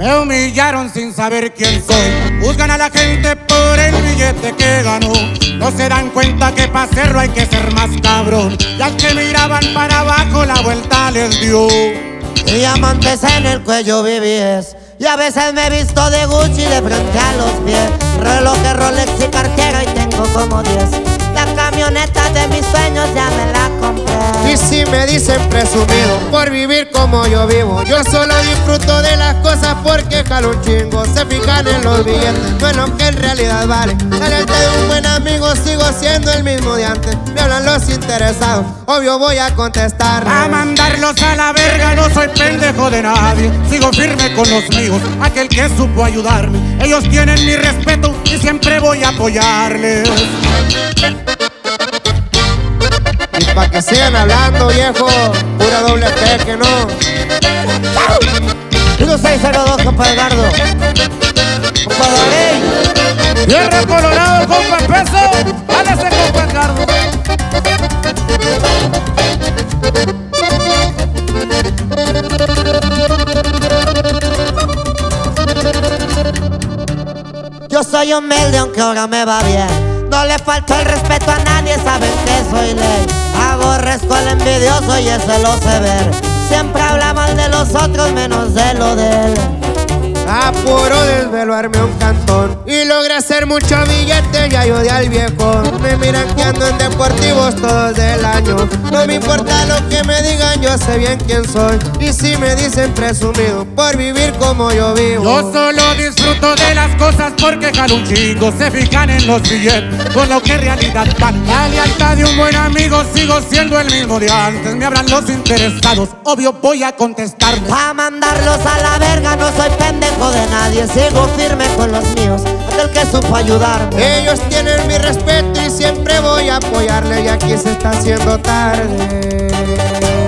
Me humillaron sin saber quién soy. Juzgan a la gente por el billete que ganó. No se dan cuenta que para hacerlo hay que ser más cabrón. Ya que miraban para abajo, la vuelta les dio. Diamantes en el cuello vivíes. Y a veces me he visto de Gucci de frente a los pies. Reloj, Rolex y cartera y tengo como 10. Camioneta de mis sueños ya me la compré. Y si me dicen presumido por vivir como yo vivo, yo solo disfruto de las cosas porque jalo un chingo. Se fijan en los billetes, no en lo que en realidad vale. Delante de un buen amigo sigo siendo el mismo de antes. Me hablan los interesados, obvio voy a contestar. A mandarlos a la verga, no soy pendejo de nadie. Sigo firme con los míos, aquel que supo ayudarme. Ellos tienen mi respeto y siempre voy a apoyarles. Pa' que sigan hablando, viejo, pura doble P que no. 1602, compa Edgardo. Compa David. Tierra Colorado, compa peso. Hágase, compa Edgardo. Yo soy humilde aunque ahora me va bien. No le falto el respeto a nadie, saben que envidioso y lo sé ver. Siempre habla mal de los otros menos de lo de él. Apuro desvelarme un cantón y logré hacer mucho billete, ya ayudé al viejo. Me miran que ando en deportivos todos del año. No me importa lo que me digan, yo sé bien quién soy. Y si me dicen presumido por vivir como yo vivo. Yo solo disfruto de las cosas porque jalo un chingo. Se fijan en los billetes con lo que en realidad van. La lealtad de un buen amigo sigo siendo el mismo de antes. Me hablan los interesados, obvio voy a contestar. Pa' mandarlos a la verga, no soy pendejo nadie. Sigo firme con los míos, aquel que supo ayudarme. Ellos tienen mi respeto y siempre voy a apoyarle y aquí se está haciendo tarde.